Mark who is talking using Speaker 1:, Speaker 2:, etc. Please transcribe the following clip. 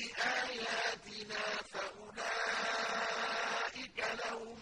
Speaker 1: بِآيَاتِنَا فَأُولَٰئِكَ لَهُمْ